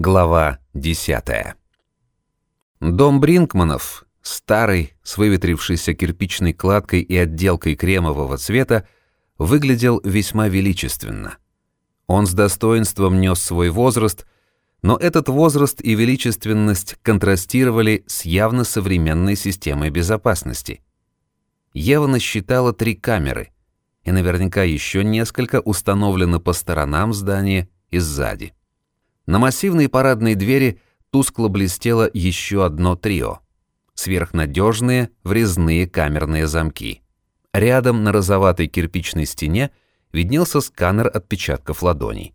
Глава 10. Дом Бринкманов, старый, с выветрившейся кирпичной кладкой и отделкой кремового цвета, выглядел весьма величественно. Он с достоинством нес свой возраст, но этот возраст и величественность контрастировали с явно современной системой безопасности. Ева насчитала три камеры, и наверняка еще несколько установлено по сторонам здания и сзади. На массивной парадной двери тускло блестело еще одно трио. Сверхнадежные врезные камерные замки. Рядом на розоватой кирпичной стене виднелся сканер отпечатков ладоней.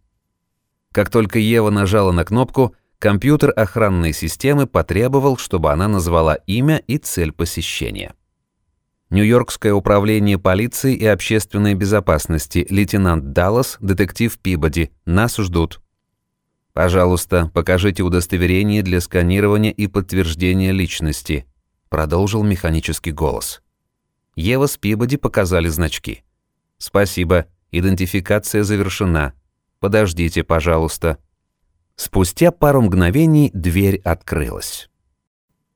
Как только Ева нажала на кнопку, компьютер охранной системы потребовал, чтобы она назвала имя и цель посещения. Нью-Йоркское управление полиции и общественной безопасности, лейтенант Даллас, детектив Пибоди. Нас ждут. «Пожалуйста, покажите удостоверение для сканирования и подтверждения личности», продолжил механический голос. Ева с Пибоди показали значки. «Спасибо, идентификация завершена. Подождите, пожалуйста». Спустя пару мгновений дверь открылась.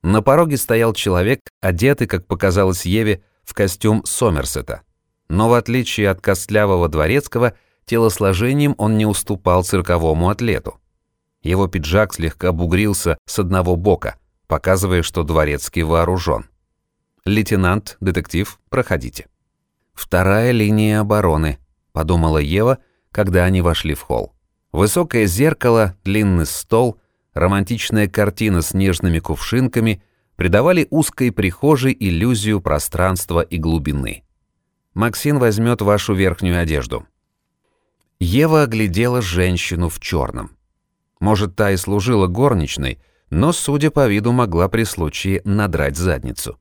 На пороге стоял человек, одетый, как показалось Еве, в костюм Сомерсета. Но в отличие от костлявого дворецкого, телосложением он не уступал цирковому атлету. Его пиджак слегка бугрился с одного бока, показывая, что дворецкий вооружен. «Лейтенант, детектив, проходите». «Вторая линия обороны», — подумала Ева, когда они вошли в холл. Высокое зеркало, длинный стол, романтичная картина с нежными кувшинками придавали узкой прихожей иллюзию пространства и глубины. «Максин возьмет вашу верхнюю одежду». Ева оглядела женщину в черном. Может, та и служила горничной, но, судя по виду, могла при случае надрать задницу.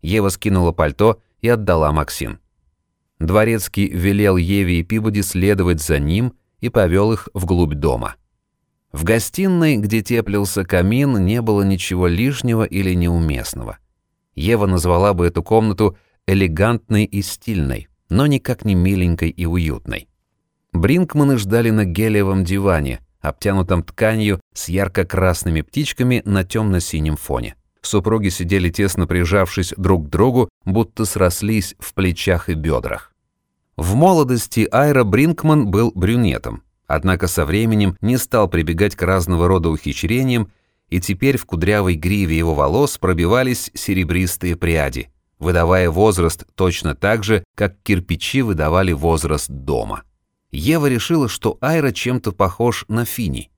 Ева скинула пальто и отдала Максин. Дворецкий велел Еве и Пибоди следовать за ним и повел их вглубь дома. В гостиной, где теплился камин, не было ничего лишнего или неуместного. Ева назвала бы эту комнату элегантной и стильной, но никак не миленькой и уютной. Бринкманы ждали на гелиевом диване – обтянутом тканью с ярко-красными птичками на темно-синем фоне. Супруги сидели тесно прижавшись друг к другу, будто срослись в плечах и бедрах. В молодости Айра Бринкман был брюнетом, однако со временем не стал прибегать к разного рода ухищрениям, и теперь в кудрявой гриве его волос пробивались серебристые пряди, выдавая возраст точно так же, как кирпичи выдавали возраст дома. Ева решила, что Айра чем-то похож на Фини.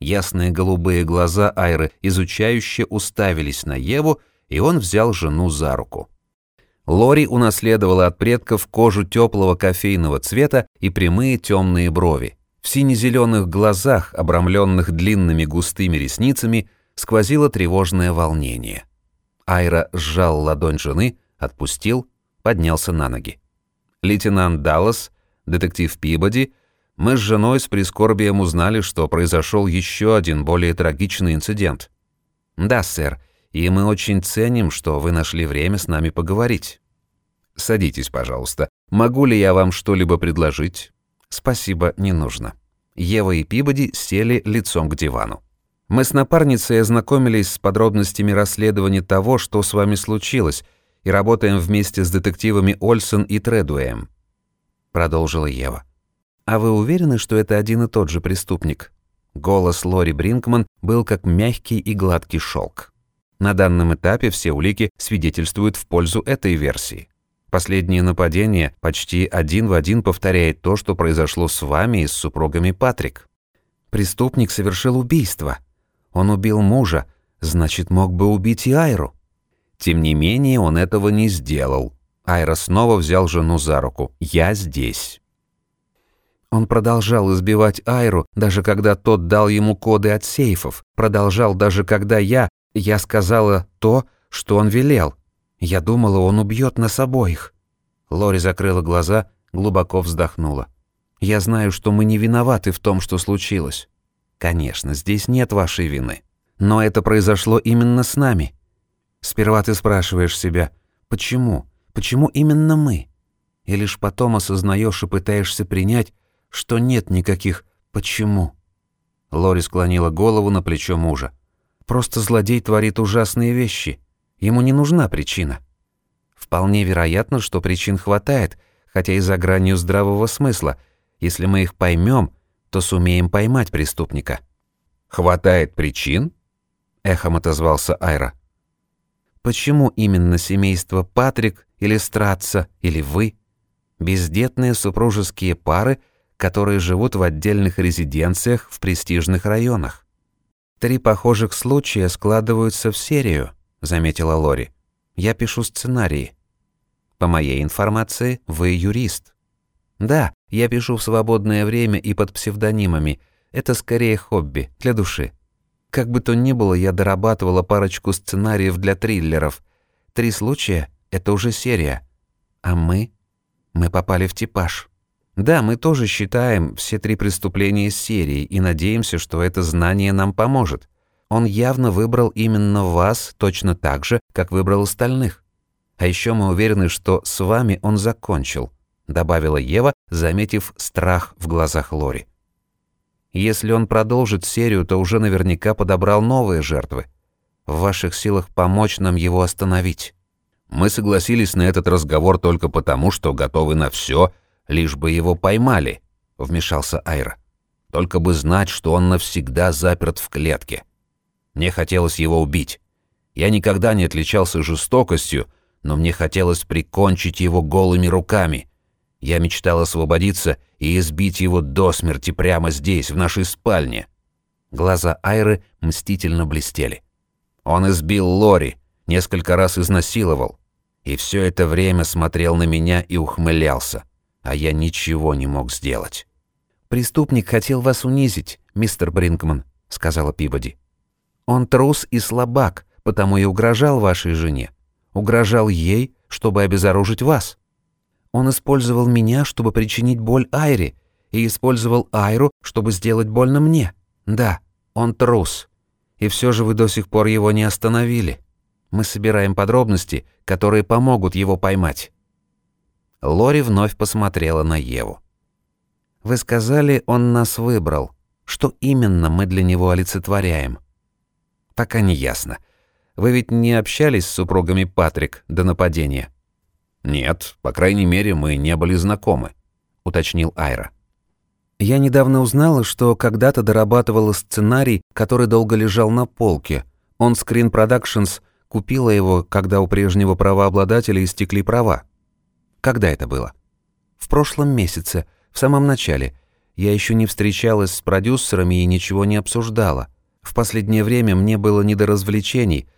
Ясные голубые глаза Айры изучающе уставились на Еву, и он взял жену за руку. Лори унаследовала от предков кожу теплого кофейного цвета и прямые темные брови. В сине-зеленых глазах, обрамленных длинными густыми ресницами, сквозило тревожное волнение. Айра сжал ладонь жены, отпустил, поднялся на ноги. Лейтенант Даллас детектив Пибоди, мы с женой с прискорбием узнали, что произошел еще один более трагичный инцидент. Да, сэр, и мы очень ценим, что вы нашли время с нами поговорить. Садитесь, пожалуйста. Могу ли я вам что-либо предложить? Спасибо, не нужно. Ева и Пибоди сели лицом к дивану. Мы с напарницей ознакомились с подробностями расследования того, что с вами случилось, и работаем вместе с детективами Ольсон и Тредуэем продолжила Ева. А вы уверены, что это один и тот же преступник? Голос Лори Бринкман был как мягкий и гладкий шелк. На данном этапе все улики свидетельствуют в пользу этой версии. Последнее нападение почти один в один повторяет то, что произошло с вами и с супругами Патрик. Преступник совершил убийство. Он убил мужа, значит, мог бы убить и Айру. Тем не менее, он этого не сделал, Айра снова взял жену за руку. «Я здесь». Он продолжал избивать Айру, даже когда тот дал ему коды от сейфов. Продолжал даже когда я... Я сказала то, что он велел. Я думала, он убьет нас обоих. Лори закрыла глаза, глубоко вздохнула. «Я знаю, что мы не виноваты в том, что случилось. Конечно, здесь нет вашей вины. Но это произошло именно с нами. Сперва ты спрашиваешь себя, почему? Почему именно мы? И лишь потом осознаешь и пытаешься принять, что нет никаких «почему». Лори склонила голову на плечо мужа. «Просто злодей творит ужасные вещи. Ему не нужна причина. Вполне вероятно, что причин хватает, хотя и за гранью здравого смысла. Если мы их поймем, то сумеем поймать преступника». «Хватает причин?» — эхом отозвался Айра. «Почему именно семейство Патрик или Стратца или вы? Бездетные супружеские пары — которые живут в отдельных резиденциях в престижных районах. Три похожих случая складываются в серию, заметила Лори. Я пишу сценарии. По моей информации, вы юрист. Да, я пишу в свободное время и под псевдонимами. Это скорее хобби, для души. Как бы то ни было, я дорабатывала парочку сценариев для триллеров. Три случая — это уже серия. А мы? Мы попали в типаж. Да, мы тоже считаем все три преступления серии и надеемся, что это знание нам поможет. Он явно выбрал именно вас точно так же, как выбрал остальных. А еще мы уверены, что с вами он закончил, добавила Ева, заметив страх в глазах Лори. Если он продолжит серию, то уже наверняка подобрал новые жертвы. В ваших силах помочь нам его остановить. Мы согласились на этот разговор только потому, что готовы на все лишь бы его поймали», — вмешался Айра. «Только бы знать, что он навсегда заперт в клетке. Мне хотелось его убить. Я никогда не отличался жестокостью, но мне хотелось прикончить его голыми руками. Я мечтал освободиться и избить его до смерти прямо здесь, в нашей спальне». Глаза Айры мстительно блестели. Он избил Лори, несколько раз изнасиловал, и все это время смотрел на меня и ухмылялся а я ничего не мог сделать. «Преступник хотел вас унизить, мистер Бринкман», — сказала Пибоди. «Он трус и слабак, потому и угрожал вашей жене. Угрожал ей, чтобы обезоружить вас. Он использовал меня, чтобы причинить боль Айре, и использовал Айру, чтобы сделать больно мне. Да, он трус. И все же вы до сих пор его не остановили. Мы собираем подробности, которые помогут его поймать. Лори вновь посмотрела на Еву. «Вы сказали, он нас выбрал. Что именно мы для него олицетворяем?» «Пока не ясно. Вы ведь не общались с супругами Патрик до нападения?» «Нет, по крайней мере, мы не были знакомы», — уточнил Айра. «Я недавно узнала, что когда-то дорабатывала сценарий, который долго лежал на полке. Он Screen Productions купила его, когда у прежнего правообладателя истекли права. Когда это было? В прошлом месяце, в самом начале. Я еще не встречалась с продюсерами и ничего не обсуждала. В последнее время мне было не до развлечений.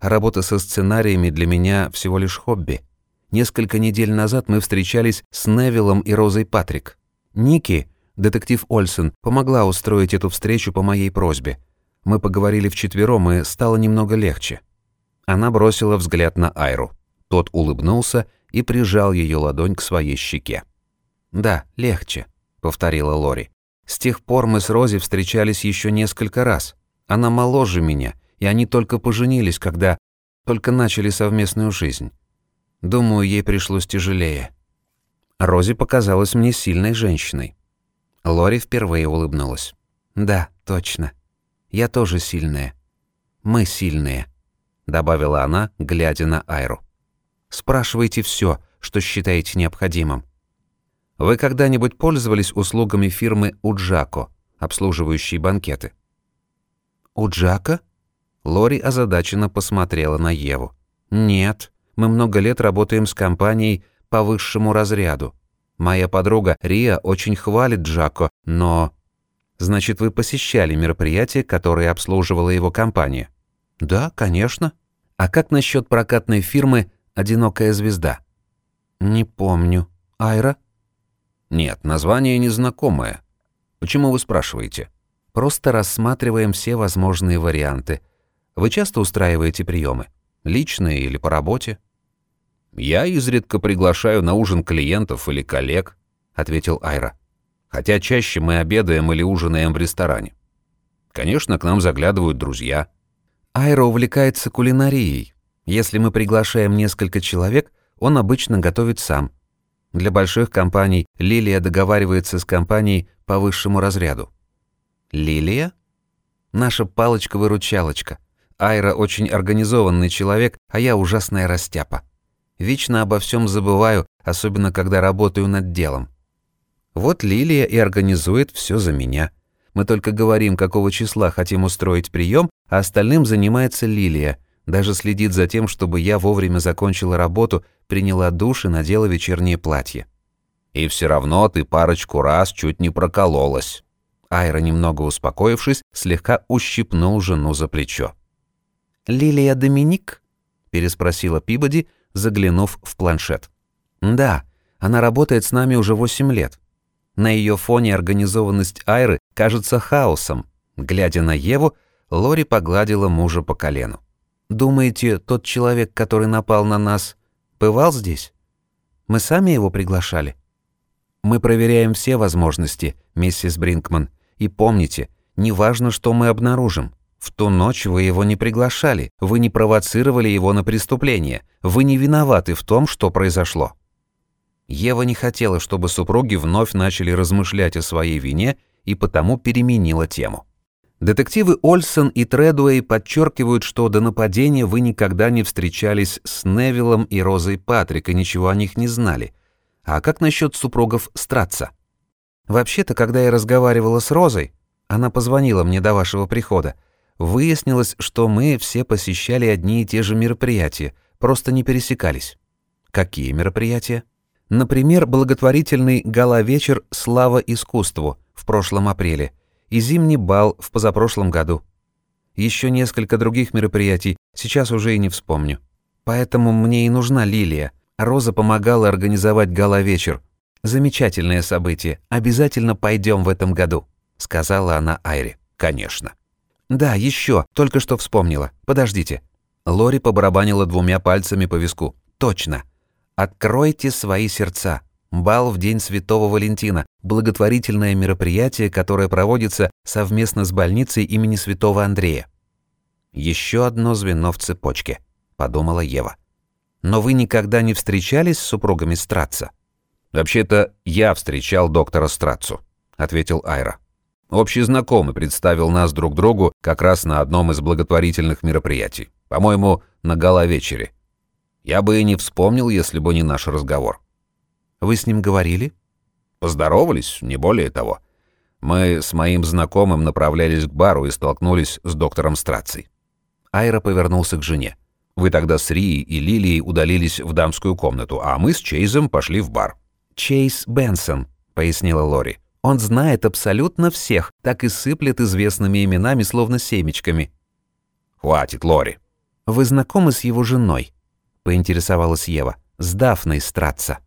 Работа со сценариями для меня всего лишь хобби. Несколько недель назад мы встречались с Невиллом и Розой Патрик. Ники, детектив Ольсен, помогла устроить эту встречу по моей просьбе. Мы поговорили вчетвером, и стало немного легче. Она бросила взгляд на Айру. Тот улыбнулся и прижал ее ладонь к своей щеке. «Да, легче», — повторила Лори. «С тех пор мы с Рози встречались еще несколько раз. Она моложе меня, и они только поженились, когда... только начали совместную жизнь. Думаю, ей пришлось тяжелее». Рози показалась мне сильной женщиной. Лори впервые улыбнулась. «Да, точно. Я тоже сильная. Мы сильные», — добавила она, глядя на Айру. Спрашивайте все, что считаете необходимым. Вы когда-нибудь пользовались услугами фирмы Уджако, обслуживающей банкеты? Уджако? Лори озадаченно посмотрела на Еву. Нет, мы много лет работаем с компанией по высшему разряду. Моя подруга Риа очень хвалит Джако, но... Значит, вы посещали мероприятие, которое обслуживала его компания? Да, конечно. А как насчет прокатной фирмы «Одинокая звезда». «Не помню. Айра?» «Нет, название незнакомое. Почему вы спрашиваете?» «Просто рассматриваем все возможные варианты. Вы часто устраиваете приемы? Личные или по работе?» «Я изредка приглашаю на ужин клиентов или коллег», — ответил Айра. «Хотя чаще мы обедаем или ужинаем в ресторане. Конечно, к нам заглядывают друзья». Айра увлекается кулинарией. Если мы приглашаем несколько человек, он обычно готовит сам. Для больших компаний Лилия договаривается с компанией по высшему разряду. Лилия? Наша палочка-выручалочка. Айра очень организованный человек, а я ужасная растяпа. Вечно обо всем забываю, особенно когда работаю над делом. Вот Лилия и организует все за меня. Мы только говорим, какого числа хотим устроить прием, а остальным занимается Лилия. Даже следит за тем, чтобы я вовремя закончила работу, приняла душ и надела вечернее платье. И все равно ты парочку раз чуть не прокололась. Айра, немного успокоившись, слегка ущипнул жену за плечо. «Лилия Доминик?» – переспросила Пибоди, заглянув в планшет. «Да, она работает с нами уже восемь лет. На ее фоне организованность Айры кажется хаосом. Глядя на Еву, Лори погладила мужа по колену. «Думаете, тот человек, который напал на нас, бывал здесь? Мы сами его приглашали?» «Мы проверяем все возможности, миссис Бринкман. И помните, неважно, что мы обнаружим. В ту ночь вы его не приглашали, вы не провоцировали его на преступление, вы не виноваты в том, что произошло». Ева не хотела, чтобы супруги вновь начали размышлять о своей вине и потому переменила тему. Детективы Ольсон и Тредуэй подчеркивают, что до нападения вы никогда не встречались с Невиллом и Розой Патрик и ничего о них не знали. А как насчет супругов Стратца? Вообще-то, когда я разговаривала с Розой, она позвонила мне до вашего прихода, выяснилось, что мы все посещали одни и те же мероприятия, просто не пересекались. Какие мероприятия? Например, благотворительный гала-вечер «Слава искусству» в прошлом апреле и зимний бал в позапрошлом году. Еще несколько других мероприятий, сейчас уже и не вспомню. Поэтому мне и нужна Лилия. Роза помогала организовать гала-вечер. Замечательное событие, обязательно пойдем в этом году, сказала она Айре. Конечно. Да, еще, только что вспомнила. Подождите. Лори побарабанила двумя пальцами по виску. Точно. Откройте свои сердца. Бал в День Святого Валентина – благотворительное мероприятие, которое проводится совместно с больницей имени Святого Андрея. Еще одно звено в цепочке, подумала Ева. Но вы никогда не встречались с супругами Страца? Вообще-то я встречал доктора Страцу, ответил Айра. Общий знакомый представил нас друг другу как раз на одном из благотворительных мероприятий. По-моему, на гала-вечере. Я бы и не вспомнил, если бы не наш разговор. Вы с ним говорили? Поздоровались, не более того. Мы с моим знакомым направлялись к бару и столкнулись с доктором Страцей. Айра повернулся к жене. Вы тогда с Рией и Лилией удалились в дамскую комнату, а мы с Чейзом пошли в бар. «Чейз Бенсон», — пояснила Лори. «Он знает абсолютно всех, так и сыплет известными именами, словно семечками». «Хватит, Лори». «Вы знакомы с его женой?» — поинтересовалась Ева. «С Дафной Стратца».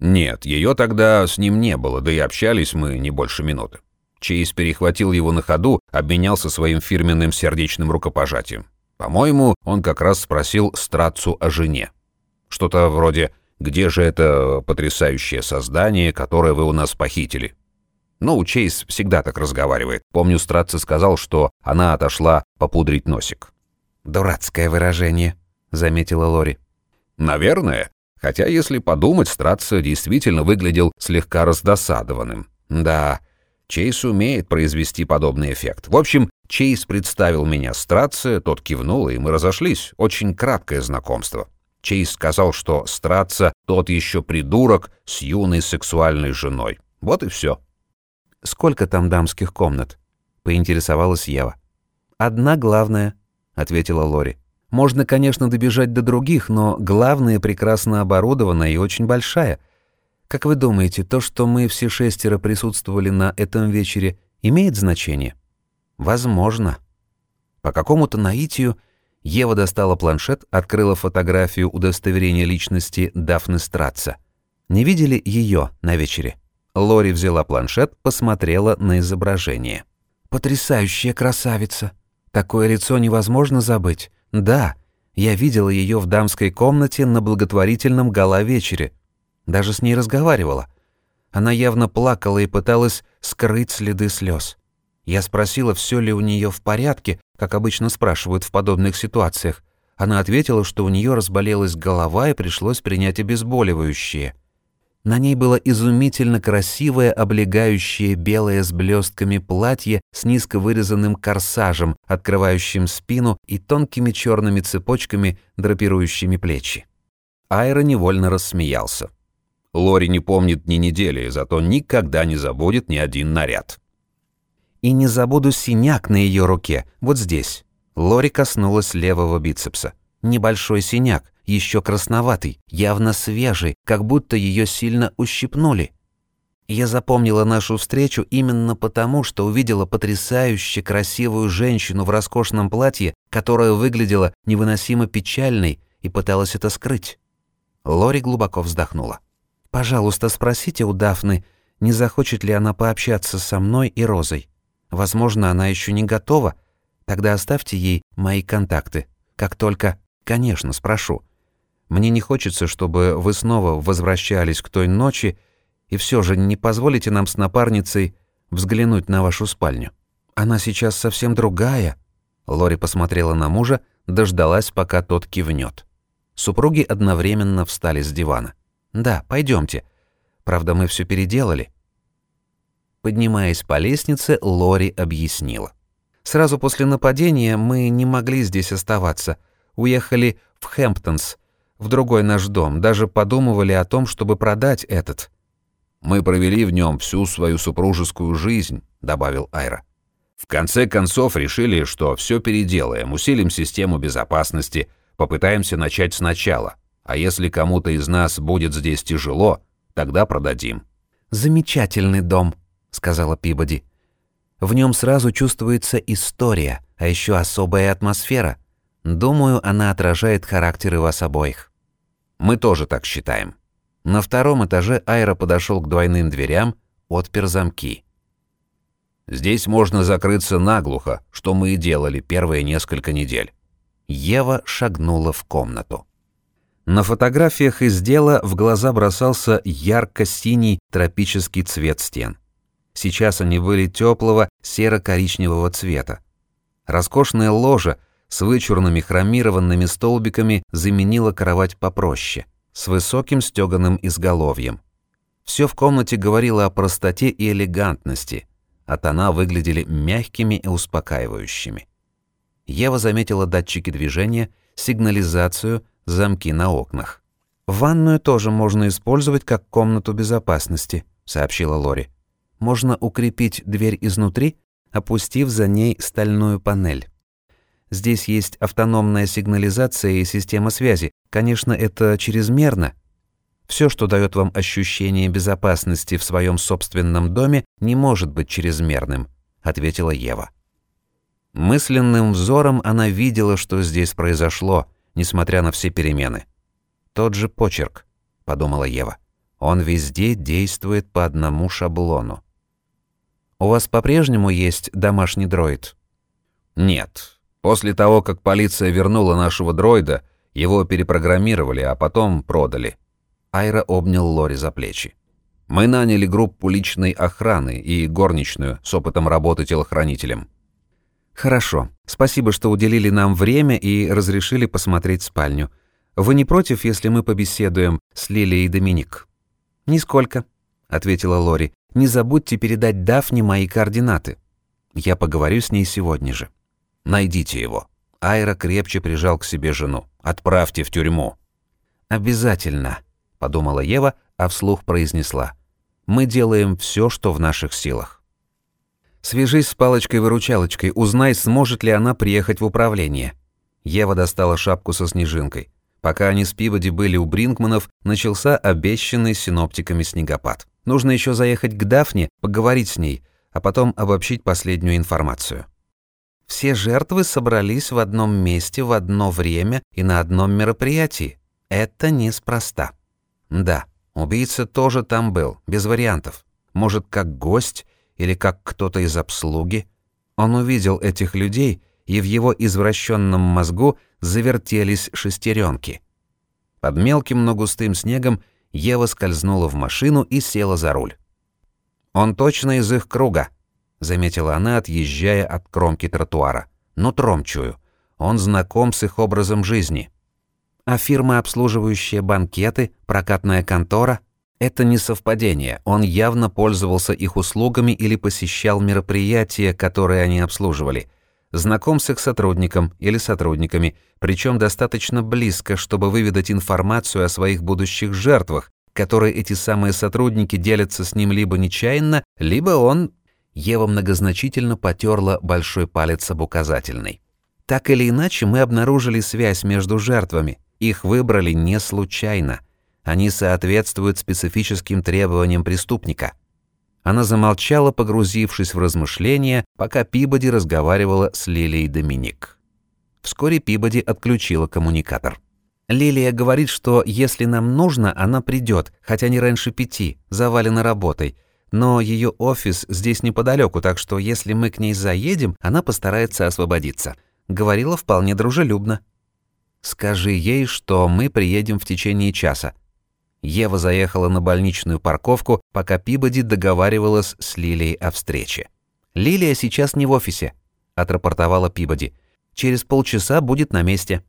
«Нет, ее тогда с ним не было, да и общались мы не больше минуты. Чейз перехватил его на ходу, обменялся своим фирменным сердечным рукопожатием. По-моему, он как раз спросил Стратцу о жене. Что-то вроде «Где же это потрясающее создание, которое вы у нас похитили?» Ну, Чейз всегда так разговаривает. Помню, Стратца сказал, что она отошла попудрить носик. «Дурацкое выражение», — заметила Лори. Наверное. Хотя, если подумать, Страцию действительно выглядел слегка раздосадованным. Да, Чейз умеет произвести подобный эффект. В общем, Чейз представил меня Страция, тот кивнул, и мы разошлись. Очень краткое знакомство. Чейз сказал, что Страца тот еще придурок с юной сексуальной женой. Вот и все. «Сколько там дамских комнат?» — поинтересовалась Ева. «Одна главная», — ответила Лори. Можно, конечно, добежать до других, но главная прекрасно оборудована и очень большая. Как вы думаете, то, что мы все шестеро присутствовали на этом вечере, имеет значение? Возможно. По какому-то наитию Ева достала планшет, открыла фотографию удостоверения личности Дафны Стратца. Не видели ее на вечере? Лори взяла планшет, посмотрела на изображение. «Потрясающая красавица! Такое лицо невозможно забыть. Да, я видела ее в дамской комнате на благотворительном гала-вечере. Даже с ней разговаривала. Она явно плакала и пыталась скрыть следы слез. Я спросила, все ли у нее в порядке, как обычно спрашивают в подобных ситуациях. Она ответила, что у нее разболелась голова и пришлось принять обезболивающее. На ней было изумительно красивое облегающее белое с блестками платье с низко вырезанным корсажем, открывающим спину и тонкими черными цепочками, драпирующими плечи. Айра невольно рассмеялся. Лори не помнит ни недели, зато никогда не забудет ни один наряд. И не забуду синяк на ее руке, вот здесь. Лори коснулась левого бицепса. Небольшой синяк, еще красноватый, явно свежий, как будто ее сильно ущипнули. Я запомнила нашу встречу именно потому, что увидела потрясающе красивую женщину в роскошном платье, которая выглядела невыносимо печальной и пыталась это скрыть. Лори глубоко вздохнула. Пожалуйста, спросите у Дафны, не захочет ли она пообщаться со мной и Розой. Возможно, она еще не готова. Тогда оставьте ей мои контакты. Как только... Конечно, спрошу. Мне не хочется, чтобы вы снова возвращались к той ночи, и все же не позволите нам с напарницей взглянуть на вашу спальню. Она сейчас совсем другая. Лори посмотрела на мужа, дождалась, пока тот кивнет. Супруги одновременно встали с дивана. Да, пойдемте. Правда, мы все переделали. Поднимаясь по лестнице, Лори объяснила. Сразу после нападения мы не могли здесь оставаться. Уехали в Хэмптонс, в другой наш дом, даже подумывали о том, чтобы продать этот. Мы провели в нем всю свою супружескую жизнь, добавил Айра. В конце концов решили, что все переделаем, усилим систему безопасности, попытаемся начать сначала. А если кому-то из нас будет здесь тяжело, тогда продадим». «Замечательный дом», — сказала Пибоди. «В нем сразу чувствуется история, а еще особая атмосфера. Думаю, она отражает характеры вас обоих». «Мы тоже так считаем». На втором этаже Айра подошел к двойным дверям, отпер замки. «Здесь можно закрыться наглухо, что мы и делали первые несколько недель». Ева шагнула в комнату. На фотографиях из дела в глаза бросался ярко-синий тропический цвет стен. Сейчас они были теплого серо-коричневого цвета. Роскошная ложа с вычурными хромированными столбиками заменила кровать попроще, с высоким стеганым изголовьем. Все в комнате говорило о простоте и элегантности, а тона выглядели мягкими и успокаивающими. Ева заметила датчики движения, сигнализацию, замки на окнах. «Ванную тоже можно использовать как комнату безопасности», — сообщила Лори. «Можно укрепить дверь изнутри, опустив за ней стальную панель. Здесь есть автономная сигнализация и система связи. Конечно, это чрезмерно. Все, что дает вам ощущение безопасности в своем собственном доме, не может быть чрезмерным», — ответила Ева. Мысленным взором она видела, что здесь произошло — несмотря на все перемены. Тот же почерк, подумала Ева. Он везде действует по одному шаблону. У вас по-прежнему есть домашний дроид? Нет. После того, как полиция вернула нашего дроида, его перепрограммировали, а потом продали. Айра обнял Лори за плечи. Мы наняли группу личной охраны и горничную с опытом работы телохранителем. «Хорошо. Спасибо, что уделили нам время и разрешили посмотреть спальню. Вы не против, если мы побеседуем с Лилией и Доминик?» «Нисколько», — ответила Лори. «Не забудьте передать Дафне мои координаты. Я поговорю с ней сегодня же». «Найдите его». Айра крепче прижал к себе жену. «Отправьте в тюрьму». «Обязательно», — подумала Ева, а вслух произнесла. «Мы делаем все, что в наших силах». Свяжись с палочкой-выручалочкой, узнай, сможет ли она приехать в управление. Ева достала шапку со снежинкой. Пока они с Пиводи были у Бринкманов, начался обещанный синоптиками снегопад. Нужно еще заехать к Дафне, поговорить с ней, а потом обобщить последнюю информацию. Все жертвы собрались в одном месте в одно время и на одном мероприятии. Это неспроста. Да, убийца тоже там был, без вариантов. Может, как гость или как кто-то из обслуги, он увидел этих людей, и в его извращенном мозгу завертелись шестеренки. Под мелким, но густым снегом Ева скользнула в машину и села за руль. «Он точно из их круга», — заметила она, отъезжая от кромки тротуара. «Нутром чую. Он знаком с их образом жизни». «А фирма, обслуживающая банкеты, прокатная контора?» Это не совпадение, он явно пользовался их услугами или посещал мероприятия, которые они обслуживали. Знаком с их сотрудником или сотрудниками, причем достаточно близко, чтобы выведать информацию о своих будущих жертвах, которые эти самые сотрудники делятся с ним либо нечаянно, либо он... Ева многозначительно потерла большой палец об указательный. Так или иначе, мы обнаружили связь между жертвами. Их выбрали не случайно. Они соответствуют специфическим требованиям преступника. Она замолчала, погрузившись в размышления, пока Пибоди разговаривала с Лилией Доминик. Вскоре Пибоди отключила коммуникатор. Лилия говорит, что если нам нужно, она придет, хотя не раньше пяти, завалена работой. Но ее офис здесь неподалеку, так что если мы к ней заедем, она постарается освободиться. Говорила вполне дружелюбно. Скажи ей, что мы приедем в течение часа. Ева заехала на больничную парковку, пока Пибоди договаривалась с Лилией о встрече. «Лилия сейчас не в офисе», — отрапортовала Пибоди. «Через полчаса будет на месте».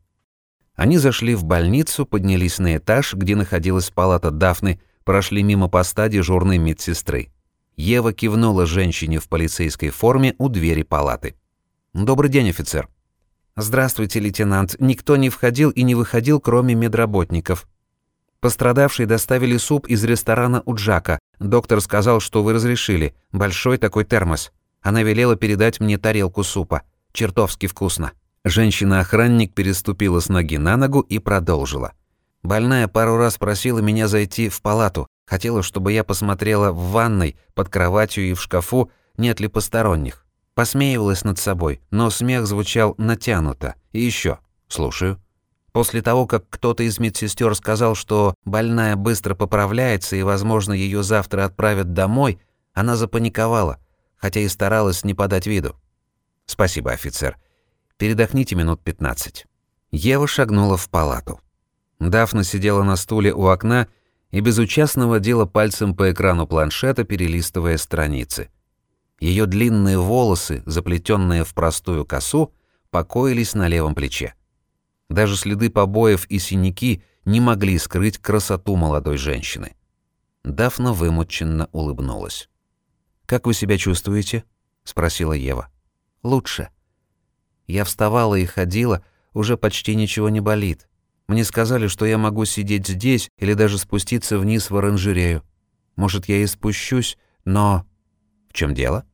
Они зашли в больницу, поднялись на этаж, где находилась палата Дафны, прошли мимо поста дежурной медсестры. Ева кивнула женщине в полицейской форме у двери палаты. «Добрый день, офицер». «Здравствуйте, лейтенант. Никто не входил и не выходил, кроме медработников». Пострадавшие доставили суп из ресторана у Джака. Доктор сказал, что вы разрешили. Большой такой термос. Она велела передать мне тарелку супа. Чертовски вкусно. Женщина-охранник переступила с ноги на ногу и продолжила. Больная пару раз просила меня зайти в палату. Хотела, чтобы я посмотрела в ванной, под кроватью и в шкафу, нет ли посторонних. Посмеивалась над собой, но смех звучал натянуто. И еще. Слушаю. После того, как кто-то из медсестер сказал, что больная быстро поправляется и, возможно, ее завтра отправят домой, она запаниковала, хотя и старалась не подать виду. «Спасибо, офицер. Передохните минут 15. Ева шагнула в палату. Дафна сидела на стуле у окна и безучастно водила пальцем по экрану планшета, перелистывая страницы. Ее длинные волосы, заплетенные в простую косу, покоились на левом плече. Даже следы побоев и синяки не могли скрыть красоту молодой женщины. Дафна вымученно улыбнулась. «Как вы себя чувствуете?» — спросила Ева. «Лучше», я вставала и ходила, уже почти ничего не болит. Мне сказали, что я могу сидеть здесь или даже спуститься вниз в оранжерею. Может, я и спущусь, но... В чем дело?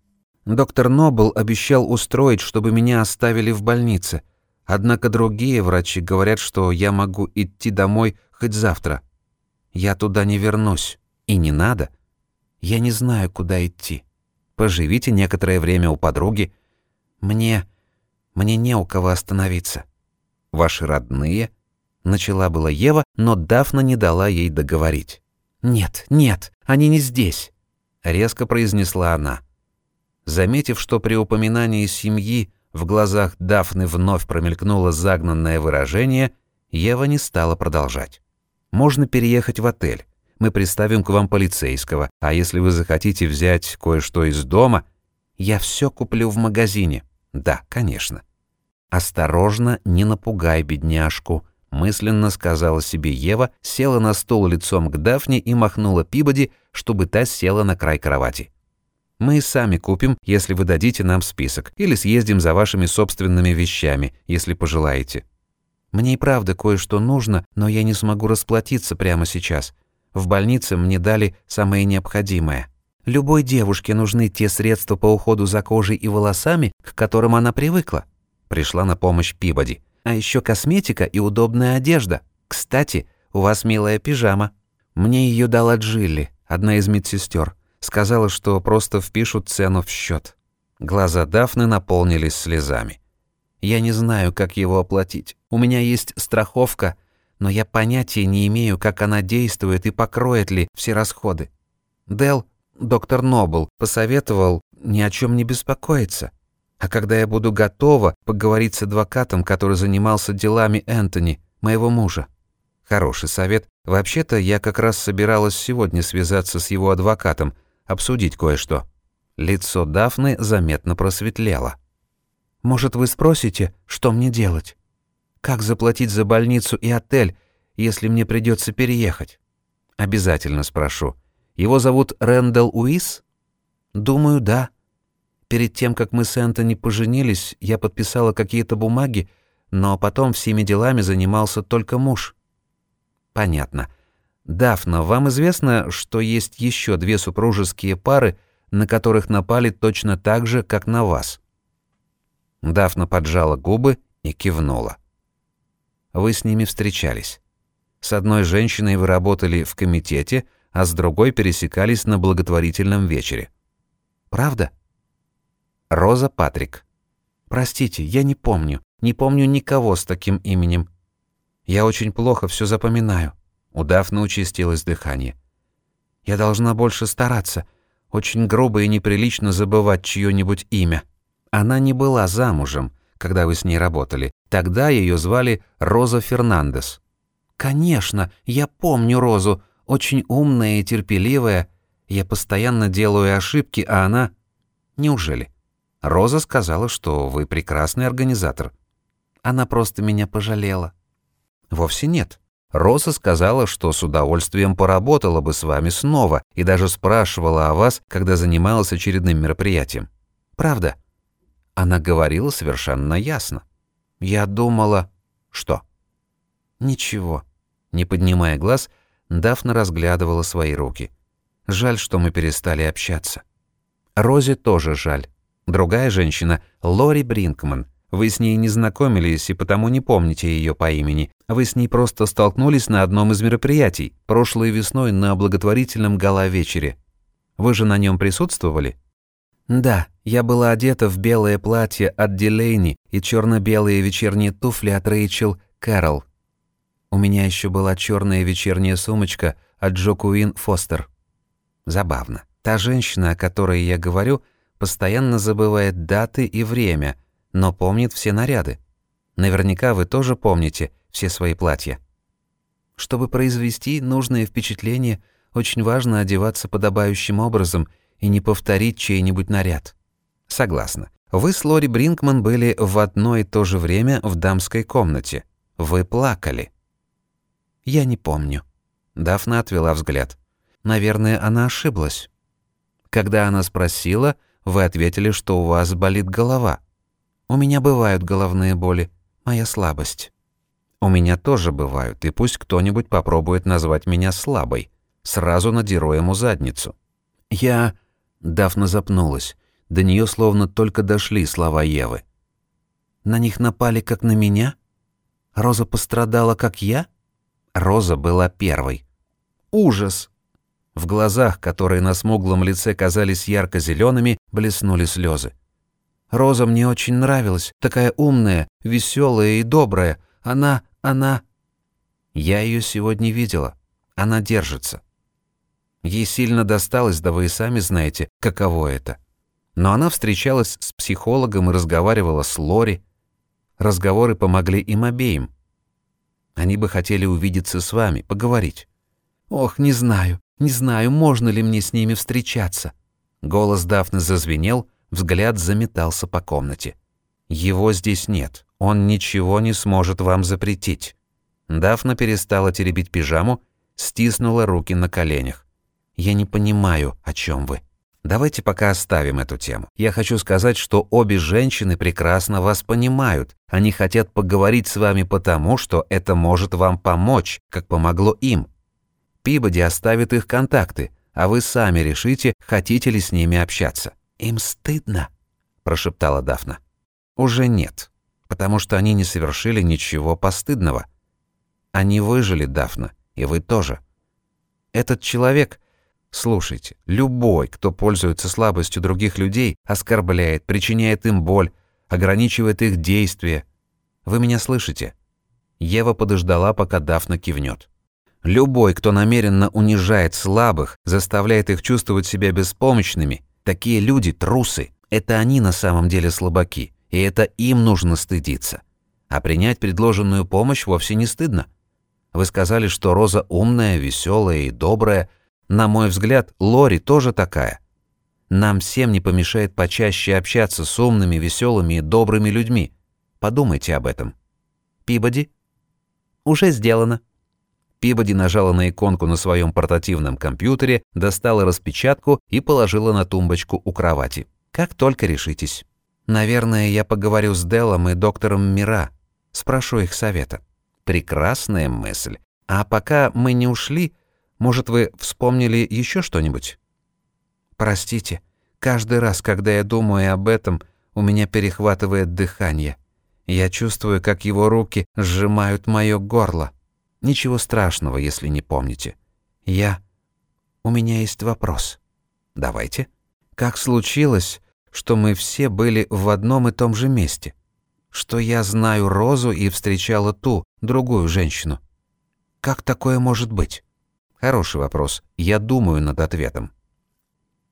Доктор Нобл обещал устроить, чтобы меня оставили в больнице. Однако другие врачи говорят, что я могу идти домой хоть завтра. Я туда не вернусь. И не надо. Я не знаю, куда идти. Поживите некоторое время у подруги. Мне... Мне не у кого остановиться. Ваши родные? Начала была Ева, но Дафна не дала ей договорить. Нет, нет, они не здесь, резко произнесла она. Заметив, что при упоминании семьи в глазах Дафны вновь промелькнуло загнанное выражение, Ева не стала продолжать. Можно переехать в отель. Мы приставим к вам полицейского, а если вы захотите взять кое-что из дома, я все куплю в магазине. Да, конечно. «Осторожно, не напугай бедняжку», — мысленно сказала себе Ева, села на стол лицом к Дафне и махнула Пибоди, чтобы та села на край кровати. «Мы сами купим, если вы дадите нам список, или съездим за вашими собственными вещами, если пожелаете». «Мне и правда кое-что нужно, но я не смогу расплатиться прямо сейчас. В больнице мне дали самое необходимое. Любой девушке нужны те средства по уходу за кожей и волосами, к которым она привыкла пришла на помощь Пибоди. А еще косметика и удобная одежда. Кстати, у вас милая пижама. Мне ее дала Джилли, одна из медсестер. Сказала, что просто впишут цену в счет. Глаза Дафны наполнились слезами. Я не знаю, как его оплатить. У меня есть страховка, но я понятия не имею, как она действует и покроет ли все расходы. Дел, доктор Нобл, посоветовал ни о чем не беспокоиться. А когда я буду готова поговорить с адвокатом, который занимался делами Энтони, моего мужа. Хороший совет. Вообще-то я как раз собиралась сегодня связаться с его адвокатом, обсудить кое-что. Лицо Дафны заметно просветлело. Может, вы спросите, что мне делать? Как заплатить за больницу и отель, если мне придется переехать? Обязательно спрошу. Его зовут Рэндалл Уис? Думаю, да. Перед тем, как мы с Энтони поженились, я подписала какие-то бумаги, но потом всеми делами занимался только муж. Понятно. Дафна, вам известно, что есть еще две супружеские пары, на которых напали точно так же, как на вас? Дафна поджала губы и кивнула. Вы с ними встречались. С одной женщиной вы работали в комитете, а с другой пересекались на благотворительном вечере. Правда? Роза Патрик. Простите, я не помню. Не помню никого с таким именем. Я очень плохо все запоминаю. У Дафны участилось дыхание. Я должна больше стараться. Очень грубо и неприлично забывать чье-нибудь имя. Она не была замужем, когда вы с ней работали. Тогда ее звали Роза Фернандес. Конечно, я помню Розу. Очень умная и терпеливая. Я постоянно делаю ошибки, а она... Неужели? Роза сказала, что вы прекрасный организатор. Она просто меня пожалела. Вовсе нет. Роза сказала, что с удовольствием поработала бы с вами снова и даже спрашивала о вас, когда занималась очередным мероприятием. Правда? Она говорила совершенно ясно. Я думала... Что? Ничего. Не поднимая глаз, Дафна разглядывала свои руки. Жаль, что мы перестали общаться. Розе тоже жаль. Другая женщина — Лори Бринкман. Вы с ней не знакомились и потому не помните ее по имени. Вы с ней просто столкнулись на одном из мероприятий, прошлой весной на благотворительном гала-вечере. Вы же на нем присутствовали? Да, я была одета в белое платье от Дилейни и черно-белые вечерние туфли от Рэйчел Кэрол. У меня еще была черная вечерняя сумочка от Джо Куин Фостер. Забавно. Та женщина, о которой я говорю, постоянно забывает даты и время, но помнит все наряды. Наверняка вы тоже помните все свои платья. Чтобы произвести нужное впечатление, очень важно одеваться подобающим образом и не повторить чей-нибудь наряд. Согласна. Вы с Лори Бринкман были в одно и то же время в дамской комнате. Вы плакали. Я не помню. Дафна отвела взгляд. Наверное, она ошиблась. Когда она спросила, вы ответили, что у вас болит голова. У меня бывают головные боли, моя слабость. У меня тоже бывают, и пусть кто-нибудь попробует назвать меня слабой. Сразу надеру ему задницу. Я... Дафна запнулась. До нее словно только дошли слова Евы. На них напали, как на меня? Роза пострадала, как я? Роза была первой. Ужас! В глазах, которые на смуглом лице казались ярко зелеными блеснули слезы. Роза мне очень нравилась, такая умная, веселая и добрая. Она, она... Я ее сегодня видела. Она держится. Ей сильно досталось, да вы и сами знаете, каково это. Но она встречалась с психологом и разговаривала с Лори. Разговоры помогли им обеим. Они бы хотели увидеться с вами, поговорить. Ох, не знаю. Не знаю, можно ли мне с ними встречаться. Голос Дафны зазвенел, взгляд заметался по комнате. Его здесь нет. Он ничего не сможет вам запретить. Дафна перестала теребить пижаму, стиснула руки на коленях. Я не понимаю, о чем вы. Давайте пока оставим эту тему. Я хочу сказать, что обе женщины прекрасно вас понимают. Они хотят поговорить с вами потому, что это может вам помочь, как помогло им. Пибоди оставит их контакты, а вы сами решите, хотите ли с ними общаться. Им стыдно, прошептала Дафна. Уже нет, потому что они не совершили ничего постыдного. Они выжили, Дафна, и вы тоже. Этот человек, слушайте, любой, кто пользуется слабостью других людей, оскорбляет, причиняет им боль, ограничивает их действия. Вы меня слышите? Ева подождала, пока Дафна кивнет. Любой, кто намеренно унижает слабых, заставляет их чувствовать себя беспомощными, такие люди – трусы. Это они на самом деле слабаки, и это им нужно стыдиться. А принять предложенную помощь вовсе не стыдно. Вы сказали, что Роза умная, веселая и добрая. На мой взгляд, Лори тоже такая. Нам всем не помешает почаще общаться с умными, веселыми и добрыми людьми. Подумайте об этом. Пибоди? Уже сделано. Пибоди нажала на иконку на своем портативном компьютере, достала распечатку и положила на тумбочку у кровати. «Как только решитесь». «Наверное, я поговорю с Делом и доктором Мира. Спрошу их совета». «Прекрасная мысль. А пока мы не ушли, может, вы вспомнили еще что-нибудь?» «Простите, каждый раз, когда я думаю об этом, у меня перехватывает дыхание. Я чувствую, как его руки сжимают мое горло. Ничего страшного, если не помните. Я... У меня есть вопрос. Давайте. Как случилось, что мы все были в одном и том же месте? Что я знаю Розу и встречала ту, другую женщину? Как такое может быть? Хороший вопрос. Я думаю над ответом.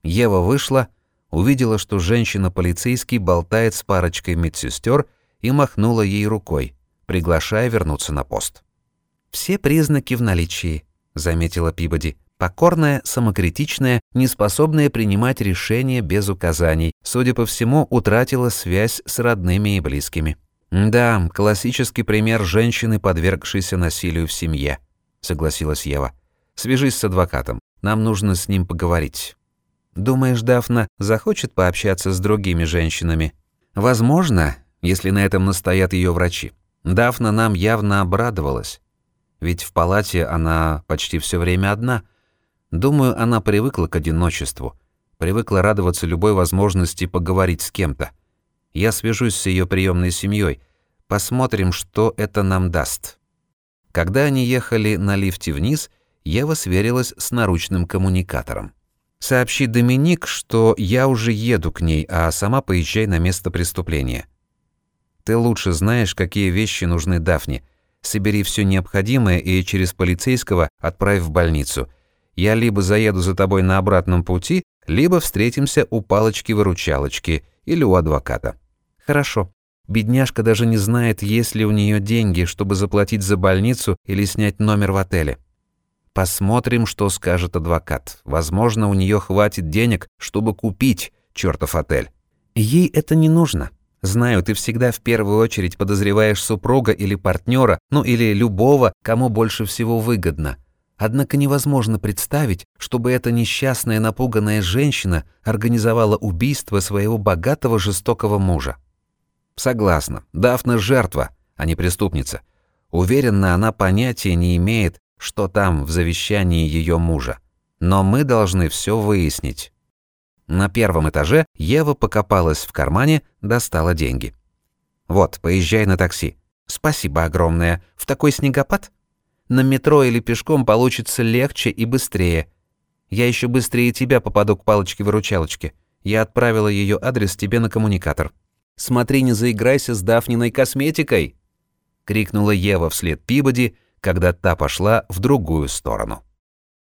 Ева вышла, увидела, что женщина-полицейский болтает с парочкой медсестер и махнула ей рукой, приглашая вернуться на пост. «Все признаки в наличии», — заметила Пибоди. «Покорная, самокритичная, неспособная принимать решения без указаний, судя по всему, утратила связь с родными и близкими». «Да, классический пример женщины, подвергшейся насилию в семье», — согласилась Ева. «Свяжись с адвокатом. Нам нужно с ним поговорить». «Думаешь, Дафна захочет пообщаться с другими женщинами?» «Возможно, если на этом настоят ее врачи. Дафна нам явно обрадовалась. Ведь в палате она почти все время одна. Думаю, она привыкла к одиночеству, привыкла радоваться любой возможности поговорить с кем-то. Я свяжусь с ее приемной семьей, посмотрим, что это нам даст. Когда они ехали на лифте вниз, Ева сверилась с наручным коммуникатором. «Сообщи Доминик, что я уже еду к ней, а сама поезжай на место преступления. Ты лучше знаешь, какие вещи нужны Дафне. Собери все необходимое и через полицейского отправь в больницу. Я либо заеду за тобой на обратном пути, либо встретимся у палочки-выручалочки или у адвоката. Хорошо. Бедняжка даже не знает, есть ли у нее деньги, чтобы заплатить за больницу или снять номер в отеле. Посмотрим, что скажет адвокат. Возможно, у нее хватит денег, чтобы купить чертов отель. Ей это не нужно. Знаю, ты всегда в первую очередь подозреваешь супруга или партнера, ну или любого, кому больше всего выгодно. Однако невозможно представить, чтобы эта несчастная напуганная женщина организовала убийство своего богатого жестокого мужа. Согласна, Дафна жертва, а не преступница. Уверена, она понятия не имеет, что там в завещании ее мужа. Но мы должны все выяснить. На первом этаже Ева покопалась в кармане, достала деньги. «Вот, поезжай на такси». «Спасибо огромное. В такой снегопад?» «На метро или пешком получится легче и быстрее. Я еще быстрее тебя попаду к палочке-выручалочке. Я отправила ее адрес тебе на коммуникатор». «Смотри, не заиграйся с Дафниной косметикой!» — крикнула Ева вслед Пибоди, когда та пошла в другую сторону.